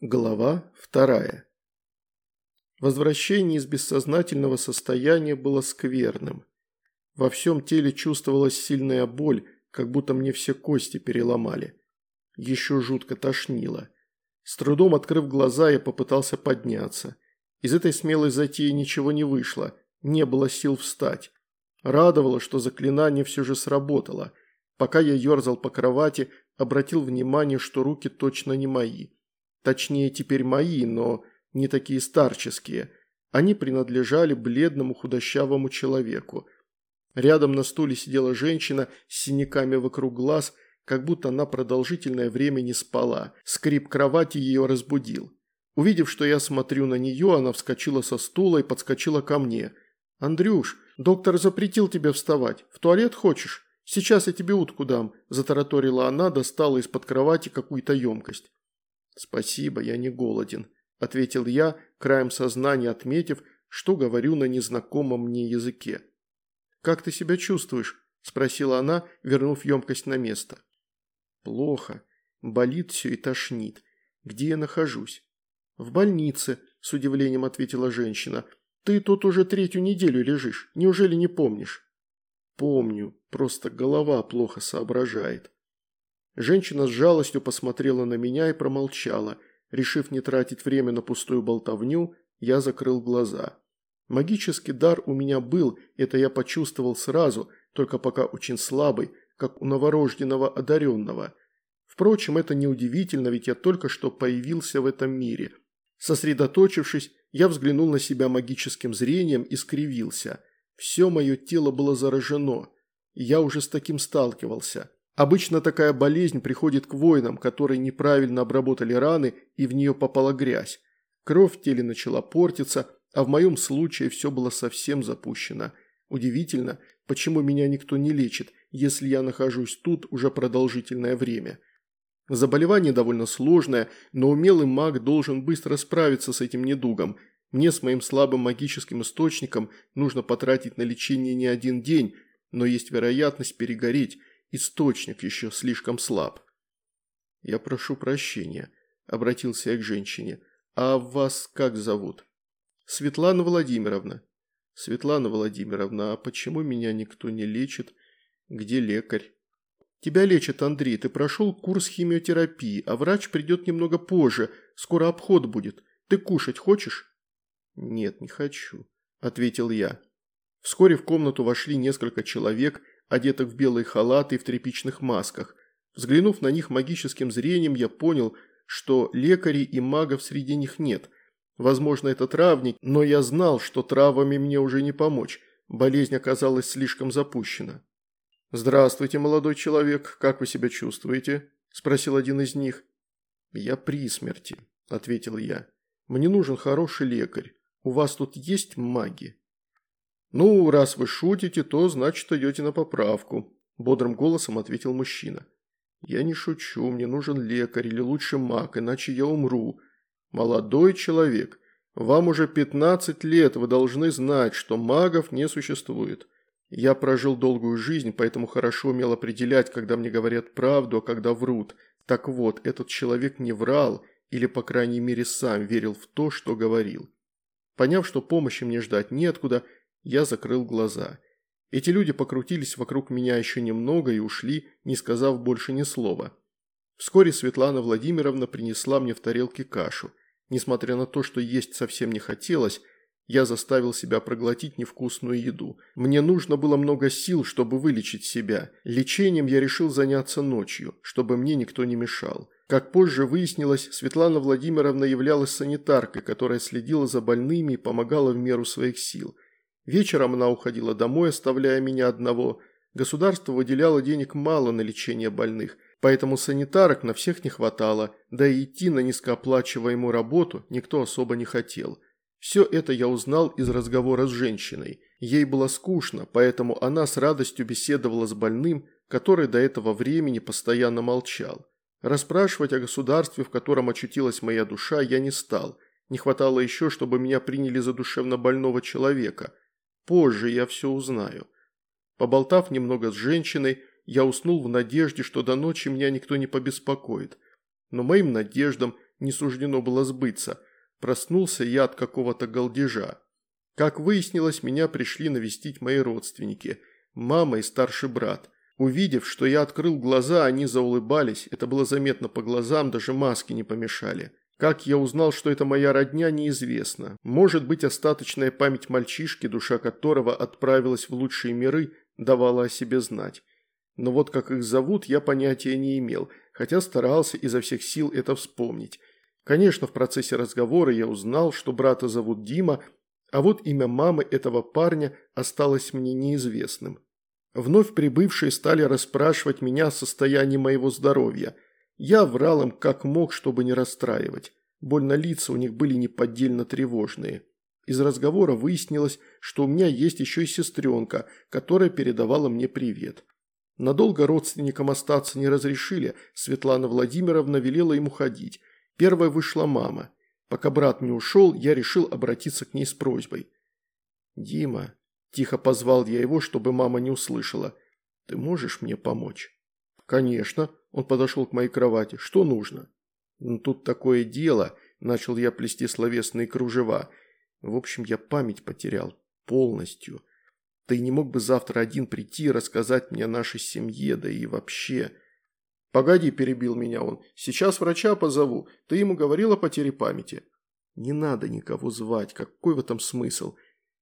Глава вторая. Возвращение из бессознательного состояния было скверным. Во всем теле чувствовалась сильная боль, как будто мне все кости переломали. Еще жутко тошнило. С трудом открыв глаза, я попытался подняться. Из этой смелой затеи ничего не вышло, не было сил встать. Радовало, что заклинание все же сработало. Пока я ерзал по кровати, обратил внимание, что руки точно не мои. Точнее, теперь мои, но не такие старческие. Они принадлежали бледному худощавому человеку. Рядом на стуле сидела женщина с синяками вокруг глаз, как будто она продолжительное время не спала. Скрип кровати ее разбудил. Увидев, что я смотрю на нее, она вскочила со стула и подскочила ко мне. «Андрюш, доктор запретил тебе вставать. В туалет хочешь? Сейчас я тебе утку дам», – затараторила она, достала из-под кровати какую-то емкость. «Спасибо, я не голоден», – ответил я, краем сознания отметив, что говорю на незнакомом мне языке. «Как ты себя чувствуешь?» – спросила она, вернув емкость на место. «Плохо. Болит все и тошнит. Где я нахожусь?» «В больнице», – с удивлением ответила женщина. «Ты тут уже третью неделю лежишь. Неужели не помнишь?» «Помню. Просто голова плохо соображает». Женщина с жалостью посмотрела на меня и промолчала. Решив не тратить время на пустую болтовню, я закрыл глаза. Магический дар у меня был, это я почувствовал сразу, только пока очень слабый, как у новорожденного одаренного. Впрочем, это неудивительно, ведь я только что появился в этом мире. Сосредоточившись, я взглянул на себя магическим зрением и скривился. Все мое тело было заражено. Я уже с таким сталкивался. Обычно такая болезнь приходит к воинам, которые неправильно обработали раны и в нее попала грязь. Кровь в теле начала портиться, а в моем случае все было совсем запущено. Удивительно, почему меня никто не лечит, если я нахожусь тут уже продолжительное время. Заболевание довольно сложное, но умелый маг должен быстро справиться с этим недугом. Мне с моим слабым магическим источником нужно потратить на лечение не один день, но есть вероятность перегореть, Источник еще слишком слаб. «Я прошу прощения», – обратился я к женщине. «А вас как зовут?» «Светлана Владимировна». «Светлана Владимировна, а почему меня никто не лечит? Где лекарь?» «Тебя лечат, Андрей, ты прошел курс химиотерапии, а врач придет немного позже, скоро обход будет. Ты кушать хочешь?» «Нет, не хочу», – ответил я. Вскоре в комнату вошли несколько человек – одетых в белые халаты и в тряпичных масках. Взглянув на них магическим зрением, я понял, что лекарей и магов среди них нет. Возможно, это травник, но я знал, что травами мне уже не помочь. Болезнь оказалась слишком запущена. «Здравствуйте, молодой человек, как вы себя чувствуете?» – спросил один из них. «Я при смерти», – ответил я. «Мне нужен хороший лекарь. У вас тут есть маги?» «Ну, раз вы шутите, то значит идете на поправку», – бодрым голосом ответил мужчина. «Я не шучу, мне нужен лекарь или лучше маг, иначе я умру. Молодой человек, вам уже 15 лет, вы должны знать, что магов не существует. Я прожил долгую жизнь, поэтому хорошо умел определять, когда мне говорят правду, а когда врут. Так вот, этот человек не врал, или, по крайней мере, сам верил в то, что говорил. Поняв, что помощи мне ждать неоткуда, я закрыл глаза. Эти люди покрутились вокруг меня еще немного и ушли, не сказав больше ни слова. Вскоре Светлана Владимировна принесла мне в тарелке кашу. Несмотря на то, что есть совсем не хотелось, я заставил себя проглотить невкусную еду. Мне нужно было много сил, чтобы вылечить себя. Лечением я решил заняться ночью, чтобы мне никто не мешал. Как позже выяснилось, Светлана Владимировна являлась санитаркой, которая следила за больными и помогала в меру своих сил – Вечером она уходила домой, оставляя меня одного. Государство выделяло денег мало на лечение больных, поэтому санитарок на всех не хватало, да и идти на низкооплачиваемую работу никто особо не хотел. Все это я узнал из разговора с женщиной. Ей было скучно, поэтому она с радостью беседовала с больным, который до этого времени постоянно молчал. Расспрашивать о государстве, в котором очутилась моя душа, я не стал. Не хватало еще, чтобы меня приняли за душевно больного человека – Позже я все узнаю. Поболтав немного с женщиной, я уснул в надежде, что до ночи меня никто не побеспокоит. Но моим надеждам не суждено было сбыться. Проснулся я от какого-то голдежа. Как выяснилось, меня пришли навестить мои родственники, мама и старший брат. Увидев, что я открыл глаза, они заулыбались, это было заметно по глазам, даже маски не помешали. Как я узнал, что это моя родня, неизвестно. Может быть, остаточная память мальчишки, душа которого отправилась в лучшие миры, давала о себе знать. Но вот как их зовут, я понятия не имел, хотя старался изо всех сил это вспомнить. Конечно, в процессе разговора я узнал, что брата зовут Дима, а вот имя мамы этого парня осталось мне неизвестным. Вновь прибывшие стали расспрашивать меня о состоянии моего здоровья. Я врал им как мог, чтобы не расстраивать. Больно лица у них были неподдельно тревожные. Из разговора выяснилось, что у меня есть еще и сестренка, которая передавала мне привет. Надолго родственникам остаться не разрешили, Светлана Владимировна велела им уходить. Первая вышла мама. Пока брат не ушел, я решил обратиться к ней с просьбой. «Дима», – тихо позвал я его, чтобы мама не услышала, – «ты можешь мне помочь?» «Конечно», – он подошел к моей кровати, – «что нужно?» «Ну тут такое дело», – начал я плести словесные кружева – в общем, я память потерял. Полностью. Ты не мог бы завтра один прийти и рассказать мне о нашей семье, да и вообще... «Погоди», – перебил меня он, – «сейчас врача позову. Ты ему говорил о потере памяти?» «Не надо никого звать. Какой в этом смысл?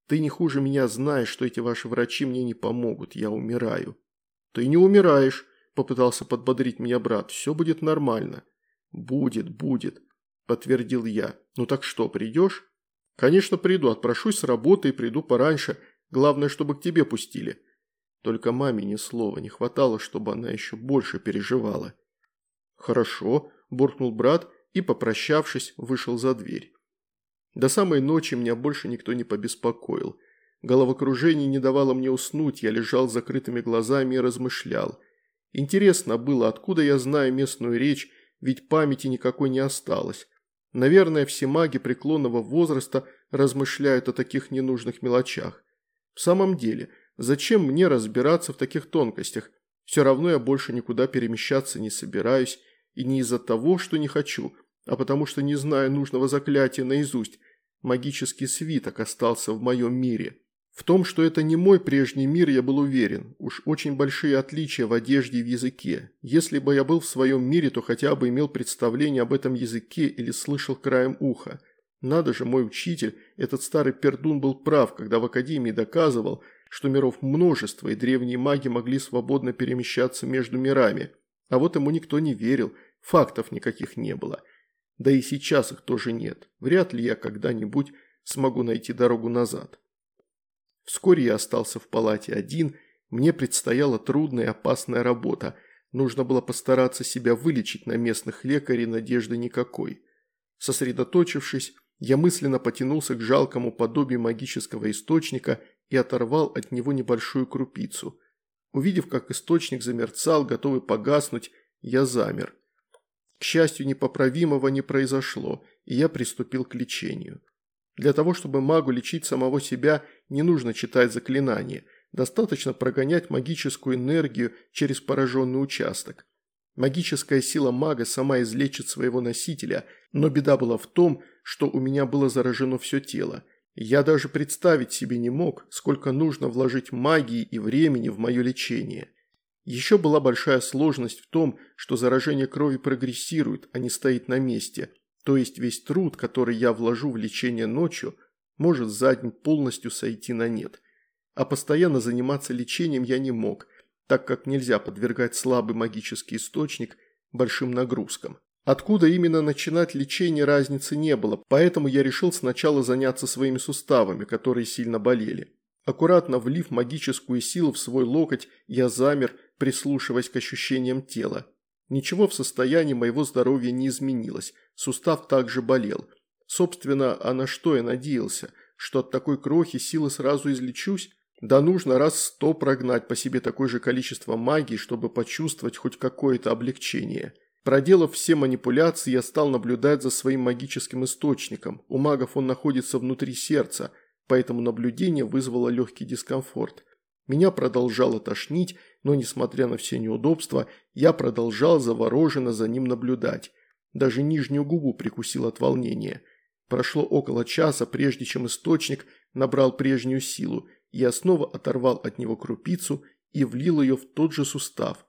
Ты не хуже меня знаешь, что эти ваши врачи мне не помогут. Я умираю». «Ты не умираешь», – попытался подбодрить меня брат. «Все будет нормально». «Будет, будет», – подтвердил я. «Ну так что, придешь?» «Конечно приду, отпрошусь с работы и приду пораньше. Главное, чтобы к тебе пустили». Только маме ни слова не хватало, чтобы она еще больше переживала. «Хорошо», – буркнул брат и, попрощавшись, вышел за дверь. До самой ночи меня больше никто не побеспокоил. Головокружение не давало мне уснуть, я лежал с закрытыми глазами и размышлял. Интересно было, откуда я знаю местную речь, ведь памяти никакой не осталось. Наверное, все маги преклонного возраста размышляют о таких ненужных мелочах. В самом деле, зачем мне разбираться в таких тонкостях? Все равно я больше никуда перемещаться не собираюсь, и не из-за того, что не хочу, а потому что не знаю нужного заклятия наизусть. Магический свиток остался в моем мире. В том, что это не мой прежний мир, я был уверен. Уж очень большие отличия в одежде и в языке. Если бы я был в своем мире, то хотя бы имел представление об этом языке или слышал краем уха. Надо же, мой учитель, этот старый пердун был прав, когда в Академии доказывал, что миров множество, и древние маги могли свободно перемещаться между мирами. А вот ему никто не верил, фактов никаких не было. Да и сейчас их тоже нет. Вряд ли я когда-нибудь смогу найти дорогу назад. Вскоре я остался в палате один, мне предстояла трудная и опасная работа. Нужно было постараться себя вылечить на местных лекарей, надежды никакой. Сосредоточившись, я мысленно потянулся к жалкому подобию магического источника и оторвал от него небольшую крупицу. Увидев, как источник замерцал, готовый погаснуть, я замер. К счастью, непоправимого не произошло, и я приступил к лечению. Для того, чтобы магу лечить самого себя, не нужно читать заклинания, достаточно прогонять магическую энергию через пораженный участок. Магическая сила мага сама излечит своего носителя, но беда была в том, что у меня было заражено все тело. Я даже представить себе не мог, сколько нужно вложить магии и времени в мое лечение. Еще была большая сложность в том, что заражение крови прогрессирует, а не стоит на месте – то есть весь труд, который я вложу в лечение ночью, может за день полностью сойти на нет. А постоянно заниматься лечением я не мог, так как нельзя подвергать слабый магический источник большим нагрузкам. Откуда именно начинать лечение разницы не было, поэтому я решил сначала заняться своими суставами, которые сильно болели. Аккуратно влив магическую силу в свой локоть, я замер, прислушиваясь к ощущениям тела. Ничего в состоянии моего здоровья не изменилось, сустав также болел. Собственно, а на что я надеялся? Что от такой крохи силы сразу излечусь? Да нужно раз сто прогнать по себе такое же количество магии, чтобы почувствовать хоть какое-то облегчение. Проделав все манипуляции, я стал наблюдать за своим магическим источником. У магов он находится внутри сердца, поэтому наблюдение вызвало легкий дискомфорт. Меня продолжало тошнить, но, несмотря на все неудобства, я продолжал завороженно за ним наблюдать. Даже нижнюю губу прикусил от волнения. Прошло около часа, прежде чем источник набрал прежнюю силу, я снова оторвал от него крупицу и влил ее в тот же сустав.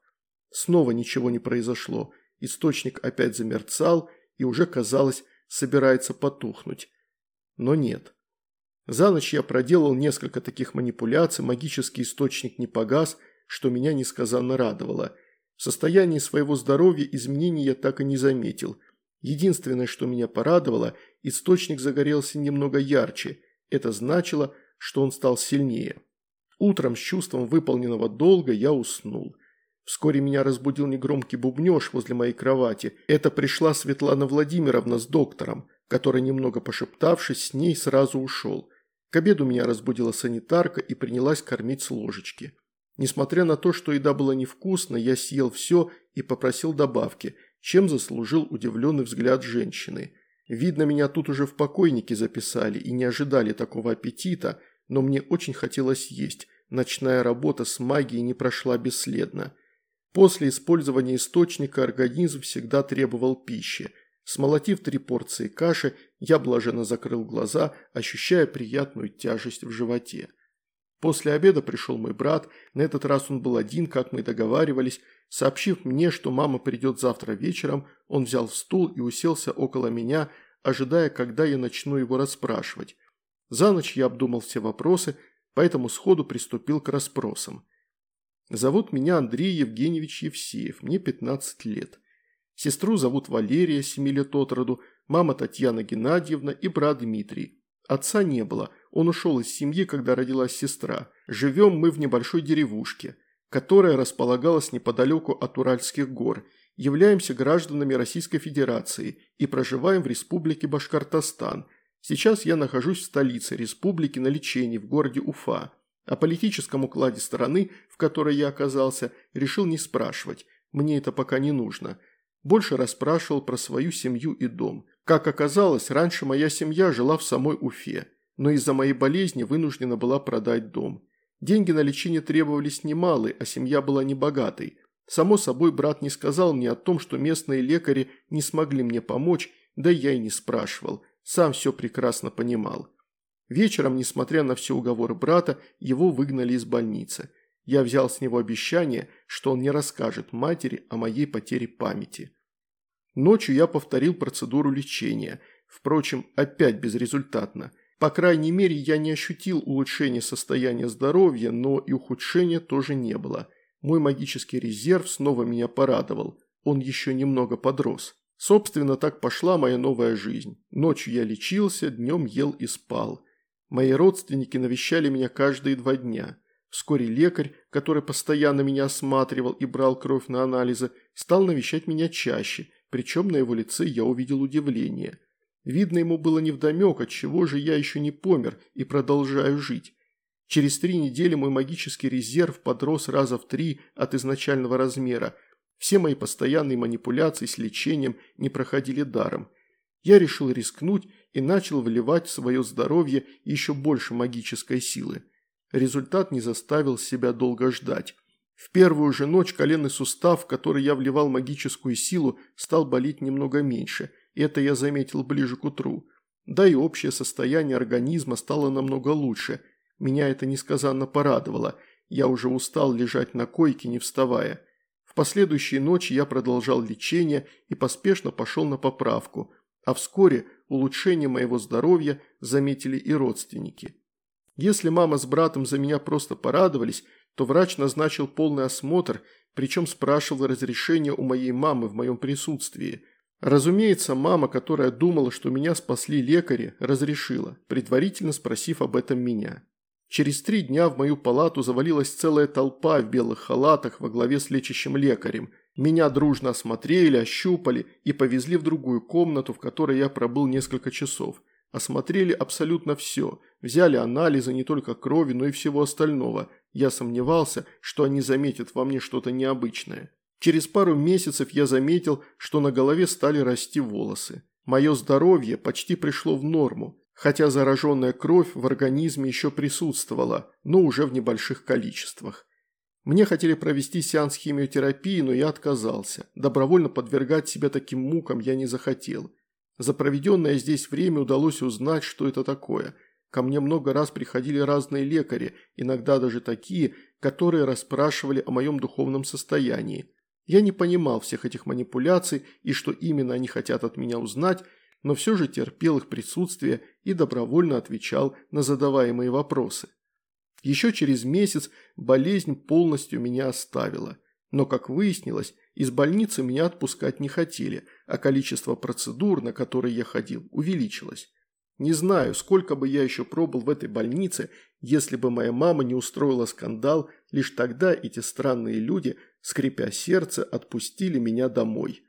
Снова ничего не произошло. Источник опять замерцал и уже, казалось, собирается потухнуть. Но нет. За ночь я проделал несколько таких манипуляций, магический источник не погас, что меня несказанно радовало. В состоянии своего здоровья изменений я так и не заметил. Единственное, что меня порадовало, источник загорелся немного ярче. Это значило, что он стал сильнее. Утром с чувством выполненного долга я уснул. Вскоре меня разбудил негромкий бубнеж возле моей кровати. Это пришла Светлана Владимировна с доктором, который, немного пошептавшись, с ней сразу ушел. К обеду меня разбудила санитарка и принялась кормить с ложечки. Несмотря на то, что еда была невкусной, я съел все и попросил добавки, чем заслужил удивленный взгляд женщины. Видно, меня тут уже в покойнике записали и не ожидали такого аппетита, но мне очень хотелось есть. Ночная работа с магией не прошла бесследно. После использования источника организм всегда требовал пищи. Смолотив три порции каши, я блаженно закрыл глаза, ощущая приятную тяжесть в животе. После обеда пришел мой брат, на этот раз он был один, как мы договаривались. Сообщив мне, что мама придет завтра вечером, он взял стул и уселся около меня, ожидая, когда я начну его расспрашивать. За ночь я обдумал все вопросы, поэтому сходу приступил к расспросам. Зовут меня Андрей Евгеньевич Евсеев, мне 15 лет. Сестру зовут Валерия, 7 лет от роду, мама Татьяна Геннадьевна и брат Дмитрий. Отца не было, он ушел из семьи, когда родилась сестра. Живем мы в небольшой деревушке, которая располагалась неподалеку от Уральских гор. Являемся гражданами Российской Федерации и проживаем в Республике Башкортостан. Сейчас я нахожусь в столице республики на лечении в городе Уфа. О политическом укладе страны, в которой я оказался, решил не спрашивать, мне это пока не нужно. Больше расспрашивал про свою семью и дом. Как оказалось, раньше моя семья жила в самой Уфе, но из-за моей болезни вынуждена была продать дом. Деньги на лечение требовались немалые, а семья была небогатой. Само собой, брат не сказал мне о том, что местные лекари не смогли мне помочь, да я и не спрашивал, сам все прекрасно понимал. Вечером, несмотря на все уговоры брата, его выгнали из больницы. Я взял с него обещание, что он не расскажет матери о моей потере памяти. Ночью я повторил процедуру лечения, впрочем, опять безрезультатно. По крайней мере, я не ощутил улучшения состояния здоровья, но и ухудшения тоже не было. Мой магический резерв снова меня порадовал, он еще немного подрос. Собственно, так пошла моя новая жизнь. Ночью я лечился, днем ел и спал. Мои родственники навещали меня каждые два дня. Вскоре лекарь, который постоянно меня осматривал и брал кровь на анализы, стал навещать меня чаще, причем на его лице я увидел удивление. Видно, ему было невдомек, отчего же я еще не помер и продолжаю жить. Через три недели мой магический резерв подрос раза в три от изначального размера. Все мои постоянные манипуляции с лечением не проходили даром. Я решил рискнуть и начал вливать в свое здоровье еще больше магической силы. Результат не заставил себя долго ждать. В первую же ночь коленный сустав, в который я вливал магическую силу, стал болеть немного меньше. Это я заметил ближе к утру. Да и общее состояние организма стало намного лучше. Меня это несказанно порадовало. Я уже устал лежать на койке, не вставая. В последующие ночи я продолжал лечение и поспешно пошел на поправку. А вскоре улучшение моего здоровья заметили и родственники. Если мама с братом за меня просто порадовались, то врач назначил полный осмотр, причем спрашивал разрешение у моей мамы в моем присутствии. Разумеется, мама, которая думала, что меня спасли лекари, разрешила, предварительно спросив об этом меня. Через три дня в мою палату завалилась целая толпа в белых халатах во главе с лечащим лекарем – меня дружно осмотрели, ощупали и повезли в другую комнату, в которой я пробыл несколько часов. Осмотрели абсолютно все, взяли анализы не только крови, но и всего остального. Я сомневался, что они заметят во мне что-то необычное. Через пару месяцев я заметил, что на голове стали расти волосы. Мое здоровье почти пришло в норму, хотя зараженная кровь в организме еще присутствовала, но уже в небольших количествах. Мне хотели провести сеанс химиотерапии, но я отказался. Добровольно подвергать себя таким мукам я не захотел. За проведенное здесь время удалось узнать, что это такое. Ко мне много раз приходили разные лекари, иногда даже такие, которые расспрашивали о моем духовном состоянии. Я не понимал всех этих манипуляций и что именно они хотят от меня узнать, но все же терпел их присутствие и добровольно отвечал на задаваемые вопросы. Еще через месяц болезнь полностью меня оставила. Но, как выяснилось, из больницы меня отпускать не хотели, а количество процедур, на которые я ходил, увеличилось. Не знаю, сколько бы я еще пробыл в этой больнице, если бы моя мама не устроила скандал, лишь тогда эти странные люди, скрипя сердце, отпустили меня домой.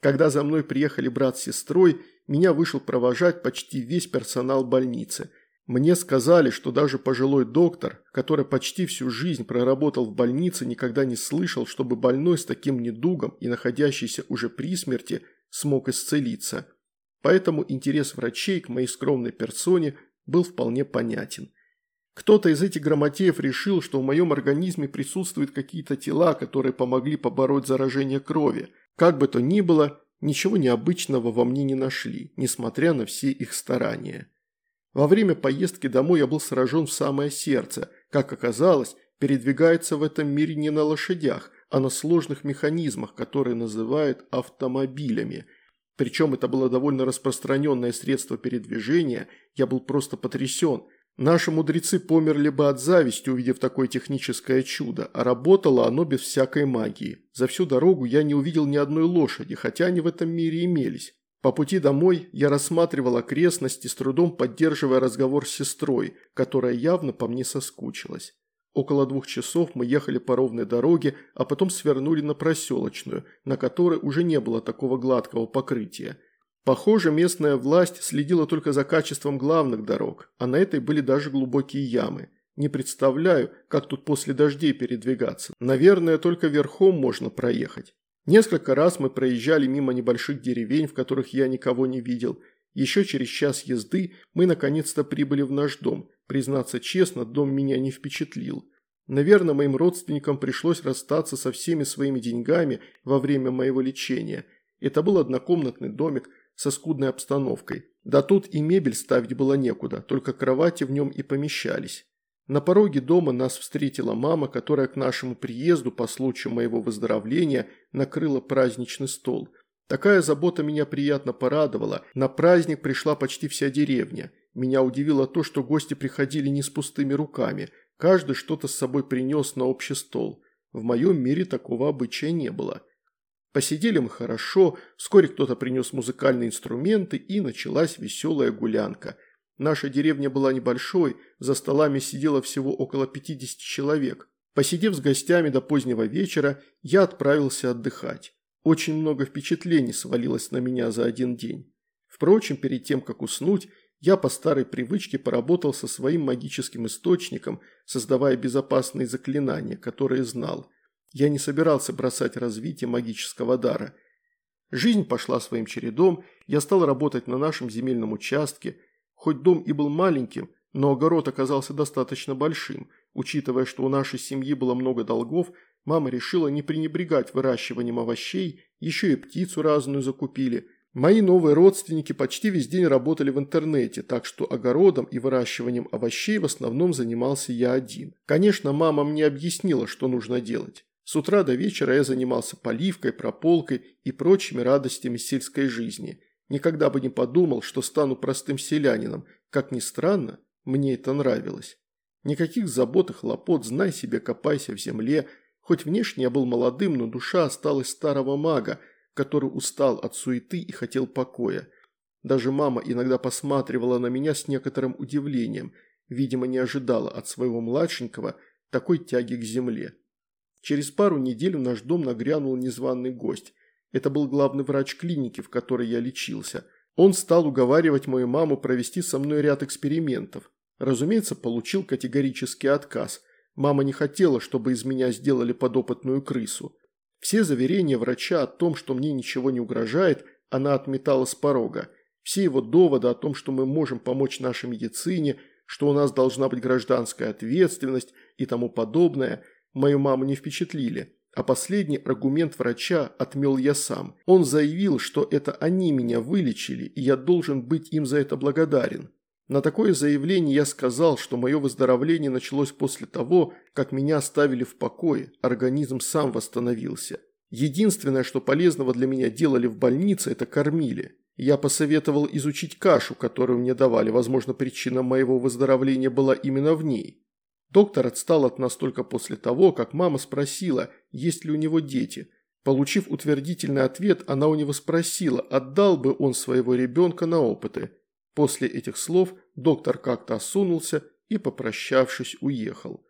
Когда за мной приехали брат с сестрой, меня вышел провожать почти весь персонал больницы – мне сказали, что даже пожилой доктор, который почти всю жизнь проработал в больнице, никогда не слышал, чтобы больной с таким недугом и находящийся уже при смерти смог исцелиться. Поэтому интерес врачей к моей скромной персоне был вполне понятен. Кто-то из этих грамотеев решил, что в моем организме присутствуют какие-то тела, которые помогли побороть заражение крови. Как бы то ни было, ничего необычного во мне не нашли, несмотря на все их старания. Во время поездки домой я был сражен в самое сердце. Как оказалось, передвигается в этом мире не на лошадях, а на сложных механизмах, которые называют автомобилями. Причем это было довольно распространенное средство передвижения, я был просто потрясен. Наши мудрецы померли бы от зависти, увидев такое техническое чудо, а работало оно без всякой магии. За всю дорогу я не увидел ни одной лошади, хотя они в этом мире имелись. По пути домой я рассматривал окрестности, с трудом поддерживая разговор с сестрой, которая явно по мне соскучилась. Около двух часов мы ехали по ровной дороге, а потом свернули на проселочную, на которой уже не было такого гладкого покрытия. Похоже, местная власть следила только за качеством главных дорог, а на этой были даже глубокие ямы. Не представляю, как тут после дождей передвигаться. Наверное, только верхом можно проехать. Несколько раз мы проезжали мимо небольших деревень, в которых я никого не видел. Еще через час езды мы наконец-то прибыли в наш дом. Признаться честно, дом меня не впечатлил. Наверное, моим родственникам пришлось расстаться со всеми своими деньгами во время моего лечения. Это был однокомнатный домик со скудной обстановкой. Да тут и мебель ставить было некуда, только кровати в нем и помещались. На пороге дома нас встретила мама, которая к нашему приезду по случаю моего выздоровления накрыла праздничный стол. Такая забота меня приятно порадовала. На праздник пришла почти вся деревня. Меня удивило то, что гости приходили не с пустыми руками. Каждый что-то с собой принес на общий стол. В моем мире такого обычая не было. Посидели мы хорошо, вскоре кто-то принес музыкальные инструменты и началась веселая гулянка – Наша деревня была небольшой, за столами сидело всего около 50 человек. Посидев с гостями до позднего вечера, я отправился отдыхать. Очень много впечатлений свалилось на меня за один день. Впрочем, перед тем, как уснуть, я по старой привычке поработал со своим магическим источником, создавая безопасные заклинания, которые знал. Я не собирался бросать развитие магического дара. Жизнь пошла своим чередом, я стал работать на нашем земельном участке – Хоть дом и был маленьким, но огород оказался достаточно большим. Учитывая, что у нашей семьи было много долгов, мама решила не пренебрегать выращиванием овощей, еще и птицу разную закупили. Мои новые родственники почти весь день работали в интернете, так что огородом и выращиванием овощей в основном занимался я один. Конечно, мама мне объяснила, что нужно делать. С утра до вечера я занимался поливкой, прополкой и прочими радостями сельской жизни – Никогда бы не подумал, что стану простым селянином. Как ни странно, мне это нравилось. Никаких забот и хлопот, знай себе, копайся в земле. Хоть внешне я был молодым, но душа осталась старого мага, который устал от суеты и хотел покоя. Даже мама иногда посматривала на меня с некоторым удивлением, видимо, не ожидала от своего младшенького такой тяги к земле. Через пару недель в наш дом нагрянул незваный гость. Это был главный врач клиники, в которой я лечился. Он стал уговаривать мою маму провести со мной ряд экспериментов. Разумеется, получил категорический отказ. Мама не хотела, чтобы из меня сделали подопытную крысу. Все заверения врача о том, что мне ничего не угрожает, она отметала с порога. Все его доводы о том, что мы можем помочь нашей медицине, что у нас должна быть гражданская ответственность и тому подобное, мою маму не впечатлили. А последний аргумент врача отмел я сам. Он заявил, что это они меня вылечили, и я должен быть им за это благодарен. На такое заявление я сказал, что мое выздоровление началось после того, как меня оставили в покое, организм сам восстановился. Единственное, что полезного для меня делали в больнице, это кормили. Я посоветовал изучить кашу, которую мне давали, возможно, причина моего выздоровления была именно в ней. Доктор отстал от нас только после того, как мама спросила, есть ли у него дети. Получив утвердительный ответ, она у него спросила, отдал бы он своего ребенка на опыты. После этих слов доктор как-то осунулся и, попрощавшись, уехал.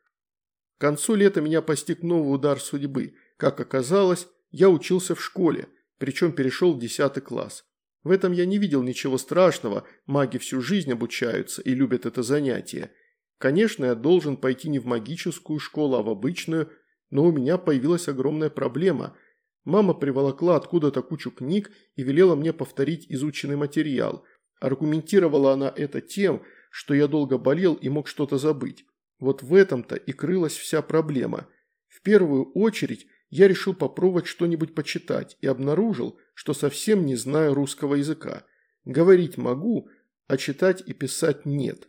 К концу лета меня постиг новый удар судьбы. Как оказалось, я учился в школе, причем перешел в 10 класс. В этом я не видел ничего страшного, маги всю жизнь обучаются и любят это занятие. Конечно, я должен пойти не в магическую школу, а в обычную, но у меня появилась огромная проблема. Мама приволокла откуда-то кучу книг и велела мне повторить изученный материал. Аргументировала она это тем, что я долго болел и мог что-то забыть. Вот в этом-то и крылась вся проблема. В первую очередь я решил попробовать что-нибудь почитать и обнаружил, что совсем не знаю русского языка. Говорить могу, а читать и писать нет.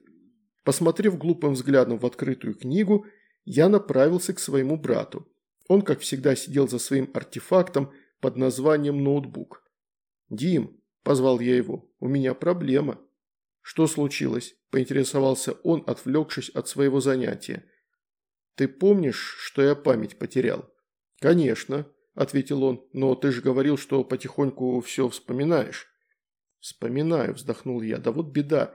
Посмотрев глупым взглядом в открытую книгу, я направился к своему брату. Он, как всегда, сидел за своим артефактом под названием ноутбук. «Дим», – позвал я его, – «у меня проблема». «Что случилось?» – поинтересовался он, отвлекшись от своего занятия. «Ты помнишь, что я память потерял?» «Конечно», – ответил он, – «но ты же говорил, что потихоньку все вспоминаешь». «Вспоминаю», – вздохнул я, – «да вот беда,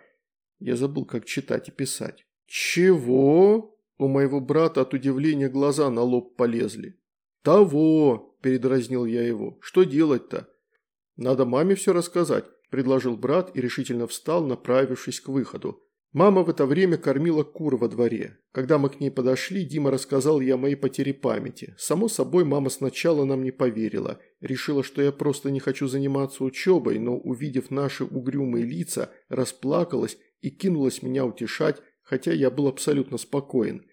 я забыл, как читать и писать». «Чего?» У моего брата от удивления глаза на лоб полезли. «Того!» – передразнил я его. «Что делать-то?» «Надо маме все рассказать», – предложил брат и решительно встал, направившись к выходу. Мама в это время кормила кур во дворе. Когда мы к ней подошли, Дима рассказал ей о моей потере памяти. Само собой, мама сначала нам не поверила. Решила, что я просто не хочу заниматься учебой, но, увидев наши угрюмые лица, расплакалась и кинулась меня утешать, хотя я был абсолютно спокоен.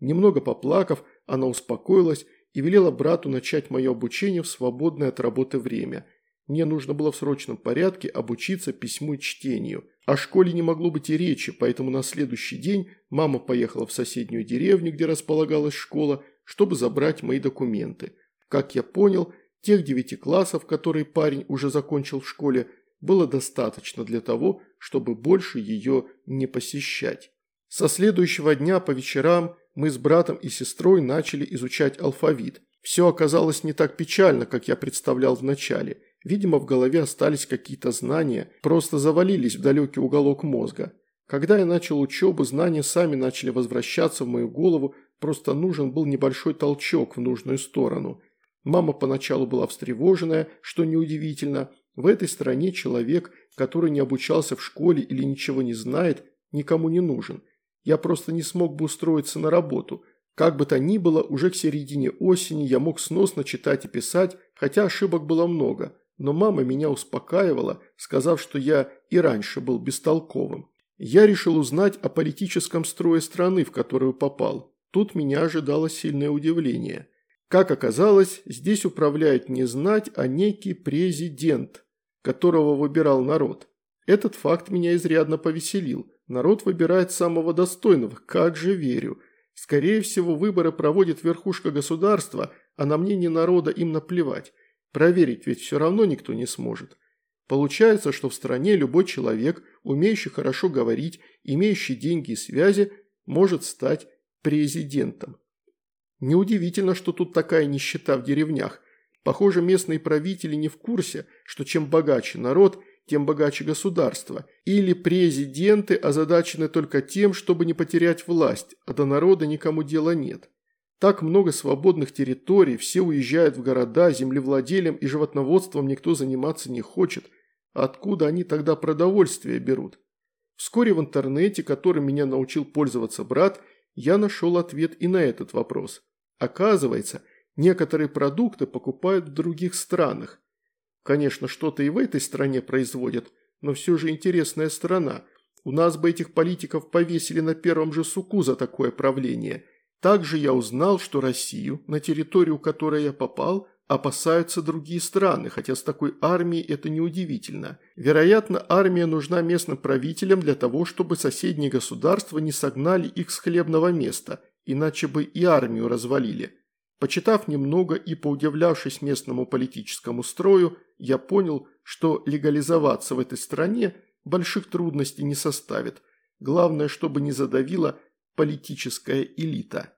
Немного поплакав, она успокоилась и велела брату начать мое обучение в свободное от работы время. Мне нужно было в срочном порядке обучиться письму и чтению. О школе не могло быть и речи, поэтому на следующий день мама поехала в соседнюю деревню, где располагалась школа, чтобы забрать мои документы. Как я понял, тех девяти классов, которые парень уже закончил в школе, было достаточно для того, чтобы больше ее не посещать. Со следующего дня по вечерам мы с братом и сестрой начали изучать алфавит. Все оказалось не так печально, как я представлял вначале. Видимо, в голове остались какие-то знания, просто завалились в далекий уголок мозга. Когда я начал учебу, знания сами начали возвращаться в мою голову, просто нужен был небольшой толчок в нужную сторону. Мама поначалу была встревоженная, что неудивительно. В этой стране человек, который не обучался в школе или ничего не знает, никому не нужен. Я просто не смог бы устроиться на работу. Как бы то ни было, уже к середине осени я мог сносно читать и писать, хотя ошибок было много. Но мама меня успокаивала, сказав, что я и раньше был бестолковым. Я решил узнать о политическом строе страны, в которую попал. Тут меня ожидало сильное удивление. Как оказалось, здесь управляет не знать, а некий президент, которого выбирал народ. Этот факт меня изрядно повеселил. Народ выбирает самого достойного, как же верю. Скорее всего, выборы проводит верхушка государства, а на мнение народа им наплевать. Проверить ведь все равно никто не сможет. Получается, что в стране любой человек, умеющий хорошо говорить, имеющий деньги и связи, может стать президентом. Неудивительно, что тут такая нищета в деревнях. Похоже, местные правители не в курсе, что чем богаче народ, тем богаче государство. Или президенты озадачены только тем, чтобы не потерять власть, а до народа никому дела нет. Так много свободных территорий, все уезжают в города, землевладелием и животноводством никто заниматься не хочет. Откуда они тогда продовольствие берут? Вскоре в интернете, которым меня научил пользоваться брат, я нашел ответ и на этот вопрос. Оказывается, некоторые продукты покупают в других странах. Конечно, что-то и в этой стране производят, но все же интересная страна. У нас бы этих политиков повесили на первом же суку за такое правление. Также я узнал, что Россию, на территорию которой я попал, опасаются другие страны, хотя с такой армией это неудивительно. Вероятно, армия нужна местным правителям для того, чтобы соседние государства не согнали их с хлебного места, иначе бы и армию развалили. Почитав немного и поудивлявшись местному политическому строю, я понял, что легализоваться в этой стране больших трудностей не составит. Главное, чтобы не задавила политическая элита.